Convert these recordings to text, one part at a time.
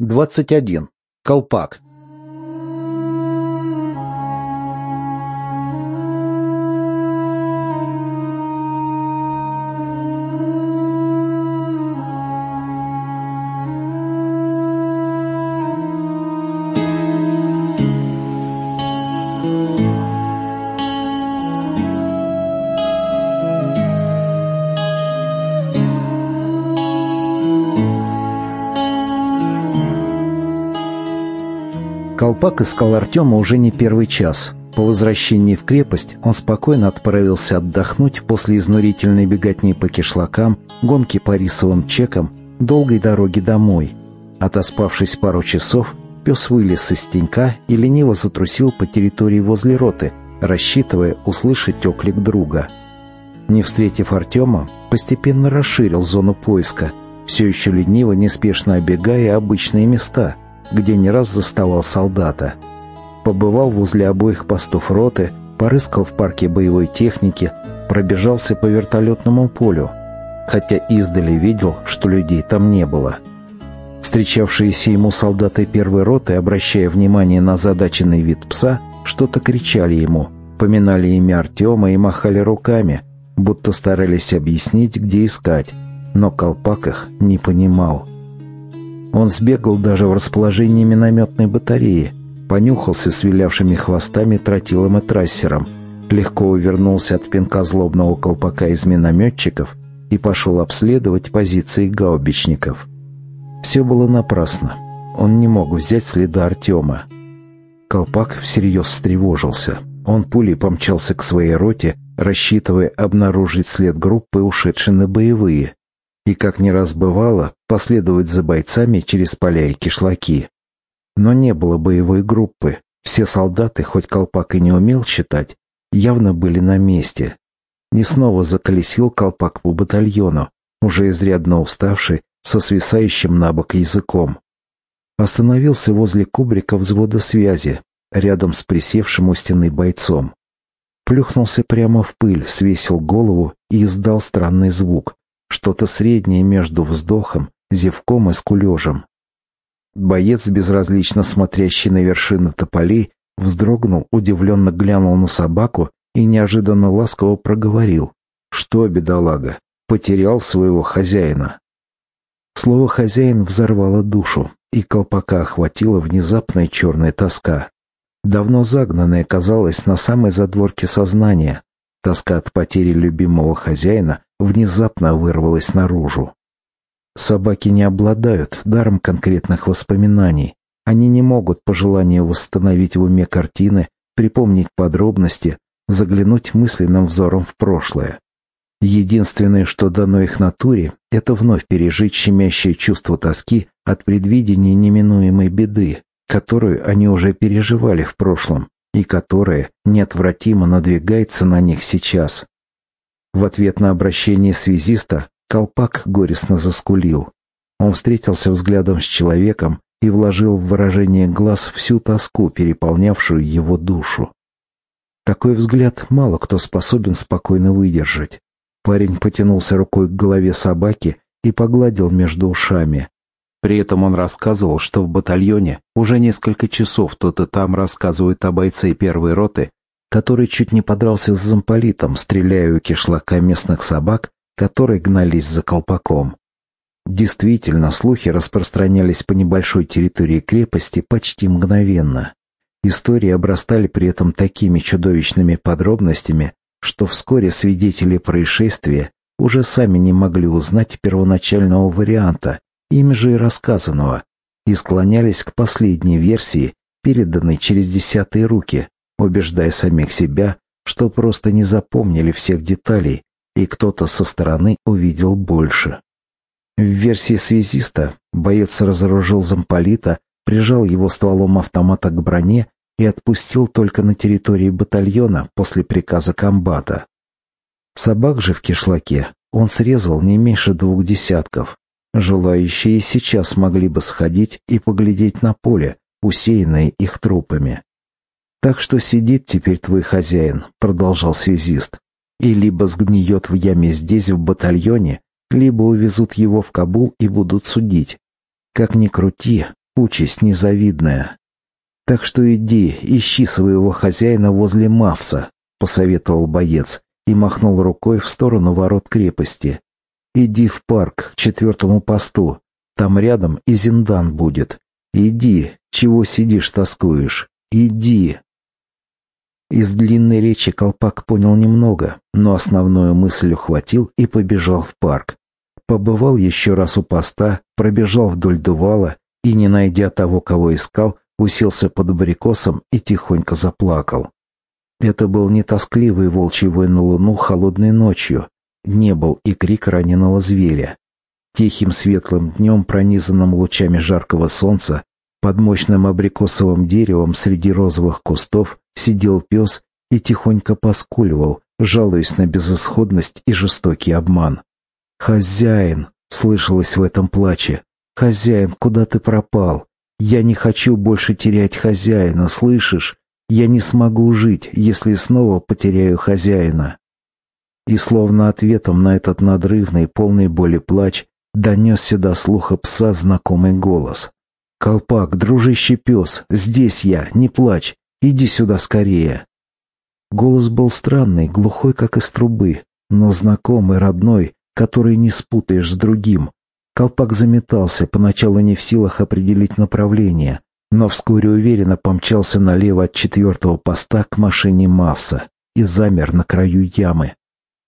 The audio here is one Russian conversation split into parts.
21. Колпак. Колпак искал Артема уже не первый час. По возвращении в крепость он спокойно отправился отдохнуть после изнурительной беготни по кишлакам, гонки по рисовым чекам, долгой дороги домой. Отоспавшись пару часов, пес вылез из тенька и лениво затрусил по территории возле роты, рассчитывая услышать оклик друга. Не встретив Артема, постепенно расширил зону поиска, все еще лениво, неспешно обегая обычные места — где не раз заставал солдата. Побывал возле обоих постов роты, порыскал в парке боевой техники, пробежался по вертолетному полю, хотя издали видел, что людей там не было. Встречавшиеся ему солдаты первой роты, обращая внимание на задаченный вид пса, что-то кричали ему, поминали имя Артема и махали руками, будто старались объяснить, где искать, но Колпак их не понимал. Он сбегал даже в расположении минометной батареи, понюхался с вилявшими хвостами тротилом и трассером, легко увернулся от пинка злобного колпака из минометчиков и пошел обследовать позиции гаубичников. Все было напрасно. Он не мог взять следа Артема. Колпак всерьез встревожился. Он пулей помчался к своей роте, рассчитывая обнаружить след группы, ушедшей на боевые и, как не раз бывало, последовать за бойцами через поля и кишлаки. Но не было боевой группы. Все солдаты, хоть колпак и не умел считать, явно были на месте. Не снова заколесил колпак по батальону, уже изрядно уставший, со свисающим на бок языком. Остановился возле кубрика взвода связи, рядом с присевшим у стены бойцом. Плюхнулся прямо в пыль, свесил голову и издал странный звук, что-то среднее между вздохом, зевком и скулежем. Боец, безразлично смотрящий на вершины тополей, вздрогнул, удивленно глянул на собаку и неожиданно ласково проговорил. «Что, бедолага, потерял своего хозяина?» Слово «хозяин» взорвало душу, и колпака охватила внезапная черная тоска. Давно загнанная казалась на самой задворке сознания. Тоска от потери любимого хозяина внезапно вырвалась наружу. Собаки не обладают даром конкретных воспоминаний. Они не могут по желанию восстановить в уме картины, припомнить подробности, заглянуть мысленным взором в прошлое. Единственное, что дано их натуре, это вновь пережить щемящее чувство тоски от предвидения неминуемой беды, которую они уже переживали в прошлом и которая неотвратимо надвигается на них сейчас. В ответ на обращение связиста колпак горестно заскулил. Он встретился взглядом с человеком и вложил в выражение глаз всю тоску, переполнявшую его душу. Такой взгляд мало кто способен спокойно выдержать. Парень потянулся рукой к голове собаки и погладил между ушами. При этом он рассказывал, что в батальоне уже несколько часов тут и там рассказывают о бойце первой роты, который чуть не подрался с замполитом, стреляя у кишлака местных собак, которые гнались за колпаком. Действительно, слухи распространялись по небольшой территории крепости почти мгновенно. Истории обрастали при этом такими чудовищными подробностями, что вскоре свидетели происшествия уже сами не могли узнать первоначального варианта, ими же и рассказанного, и склонялись к последней версии, переданной через десятые руки, убеждая самих себя, что просто не запомнили всех деталей, и кто-то со стороны увидел больше. В версии связиста боец разоружил замполита, прижал его стволом автомата к броне и отпустил только на территории батальона после приказа комбата. Собак же в кишлаке он срезал не меньше двух десятков. Желающие сейчас могли бы сходить и поглядеть на поле, усеянное их трупами. «Так что сидит теперь твой хозяин», — продолжал связист, «и либо сгниет в яме здесь, в батальоне, либо увезут его в Кабул и будут судить. Как ни крути, Участь незавидная. Так что иди, ищи своего хозяина возле Мавса, посоветовал боец и махнул рукой в сторону ворот крепости. Иди в парк к четвертому посту. Там рядом и Зиндан будет. Иди, чего сидишь, тоскуешь? Иди. Из длинной речи колпак понял немного, но основную мысль ухватил и побежал в парк. Побывал еще раз у поста, пробежал вдоль дувала и, не найдя того, кого искал, уселся под абрикосом и тихонько заплакал. Это был не тоскливый волчий вой на луну холодной ночью, не был и крик раненого зверя. Тихим светлым днем, пронизанным лучами жаркого солнца, под мощным абрикосовым деревом среди розовых кустов сидел пес и тихонько поскуливал, жалуясь на безысходность и жестокий обман. «Хозяин!» — слышалось в этом плаче. «Хозяин, куда ты пропал? Я не хочу больше терять хозяина, слышишь? Я не смогу жить, если снова потеряю хозяина». И словно ответом на этот надрывный, полный боли плач, донесся до слуха пса знакомый голос. «Колпак, дружище пес, здесь я, не плачь, иди сюда скорее». Голос был странный, глухой, как из трубы, но знакомый, родной, который не спутаешь с другим. Колпак заметался, поначалу не в силах определить направление, но вскоре уверенно помчался налево от четвертого поста к машине Мавса и замер на краю ямы.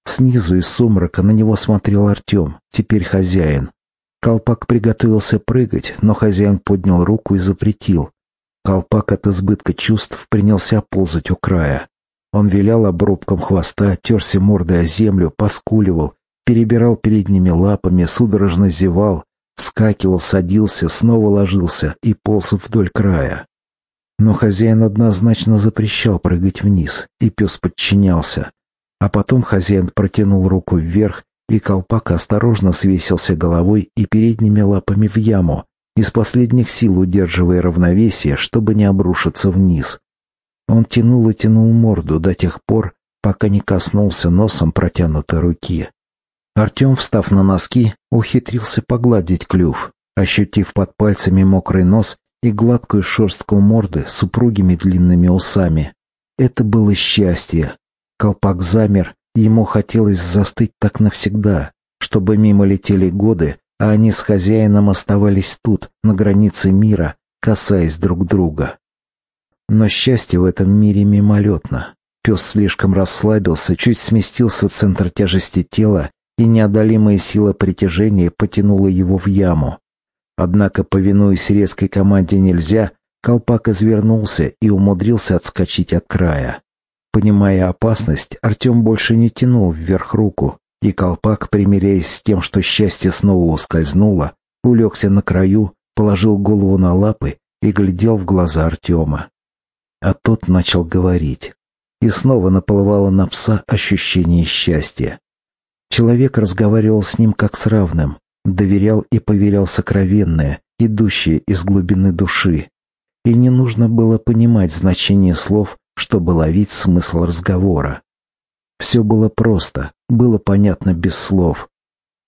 Снизу из сумрака на него смотрел Артем, теперь хозяин. Колпак приготовился прыгать, но хозяин поднял руку и запретил. Колпак от избытка чувств принялся ползать у края. Он вилял обрубком хвоста, терся мордой о землю, поскуливал, перебирал передними лапами, судорожно зевал, вскакивал, садился, снова ложился и полз вдоль края. Но хозяин однозначно запрещал прыгать вниз, и пес подчинялся. А потом хозяин протянул руку вверх и колпак осторожно свесился головой и передними лапами в яму, из последних сил удерживая равновесие, чтобы не обрушиться вниз. Он тянул и тянул морду до тех пор, пока не коснулся носом протянутой руки. Артем, встав на носки, ухитрился погладить клюв, ощутив под пальцами мокрый нос и гладкую шерстку морды с упругими длинными усами. Это было счастье. Колпак замер Ему хотелось застыть так навсегда, чтобы мимо летели годы, а они с хозяином оставались тут, на границе мира, касаясь друг друга. Но счастье в этом мире мимолетно. Пес слишком расслабился, чуть сместился центр тяжести тела, и неодолимая сила притяжения потянула его в яму. Однако, повинуясь резкой команде «нельзя», колпак извернулся и умудрился отскочить от края. Понимая опасность, Артем больше не тянул вверх руку, и колпак, примиряясь с тем, что счастье снова ускользнуло, улегся на краю, положил голову на лапы и глядел в глаза Артема. А тот начал говорить. И снова наплывало на пса ощущение счастья. Человек разговаривал с ним как с равным, доверял и поверял сокровенное, идущее из глубины души. И не нужно было понимать значение слов, чтобы ловить смысл разговора. Все было просто, было понятно без слов.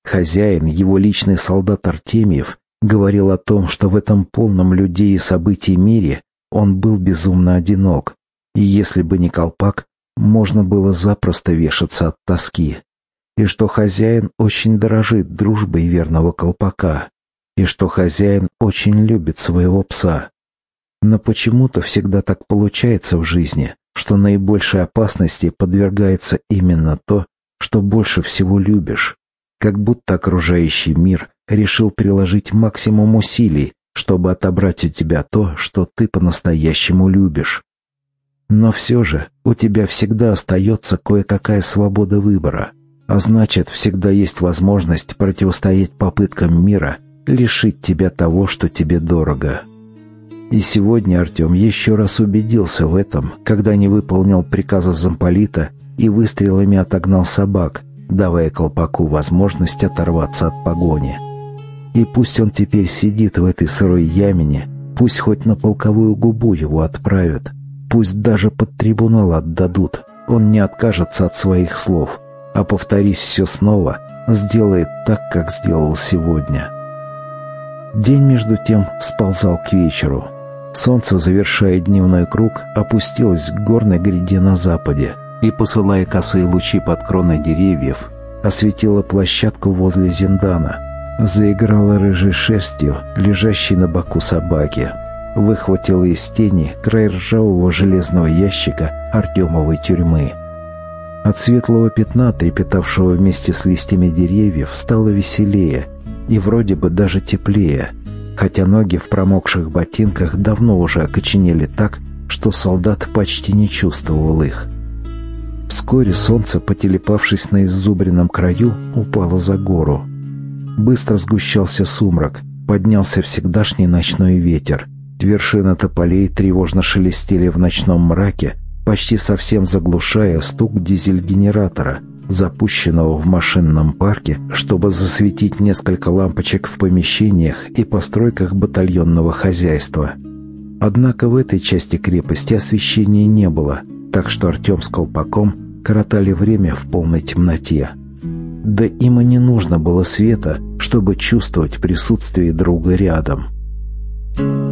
Хозяин, его личный солдат Артемьев, говорил о том, что в этом полном людей и событий мире он был безумно одинок, и если бы не колпак, можно было запросто вешаться от тоски, и что хозяин очень дорожит дружбой верного колпака, и что хозяин очень любит своего пса. Но почему-то всегда так получается в жизни, что наибольшей опасности подвергается именно то, что больше всего любишь. Как будто окружающий мир решил приложить максимум усилий, чтобы отобрать у тебя то, что ты по-настоящему любишь. Но все же у тебя всегда остается кое-какая свобода выбора, а значит, всегда есть возможность противостоять попыткам мира лишить тебя того, что тебе дорого. И сегодня Артем еще раз убедился в этом, когда не выполнил приказа замполита и выстрелами отогнал собак, давая колпаку возможность оторваться от погони. И пусть он теперь сидит в этой сырой ямине, пусть хоть на полковую губу его отправят, пусть даже под трибунал отдадут, он не откажется от своих слов, а повторись все снова, сделает так, как сделал сегодня». День, между тем, сползал к вечеру. Солнце, завершая дневной круг, опустилось к горной гряде на западе и, посылая косые лучи под кроной деревьев, осветило площадку возле Зиндана. Заиграла рыжей шерстью, лежащей на боку собаки. Выхватила из тени край ржавого железного ящика Артемовой тюрьмы. От светлого пятна, трепетавшего вместе с листьями деревьев, стало веселее и вроде бы даже теплее, хотя ноги в промокших ботинках давно уже окоченели так, что солдат почти не чувствовал их. Вскоре солнце, потелепавшись на иззубренном краю, упало за гору. Быстро сгущался сумрак, поднялся всегдашний ночной ветер. Вершины тополей тревожно шелестели в ночном мраке, почти совсем заглушая стук дизель-генератора, запущенного в машинном парке, чтобы засветить несколько лампочек в помещениях и постройках батальонного хозяйства. Однако в этой части крепости освещения не было, так что Артем с Колпаком коротали время в полной темноте. Да им и не нужно было света, чтобы чувствовать присутствие друга рядом. Thank you.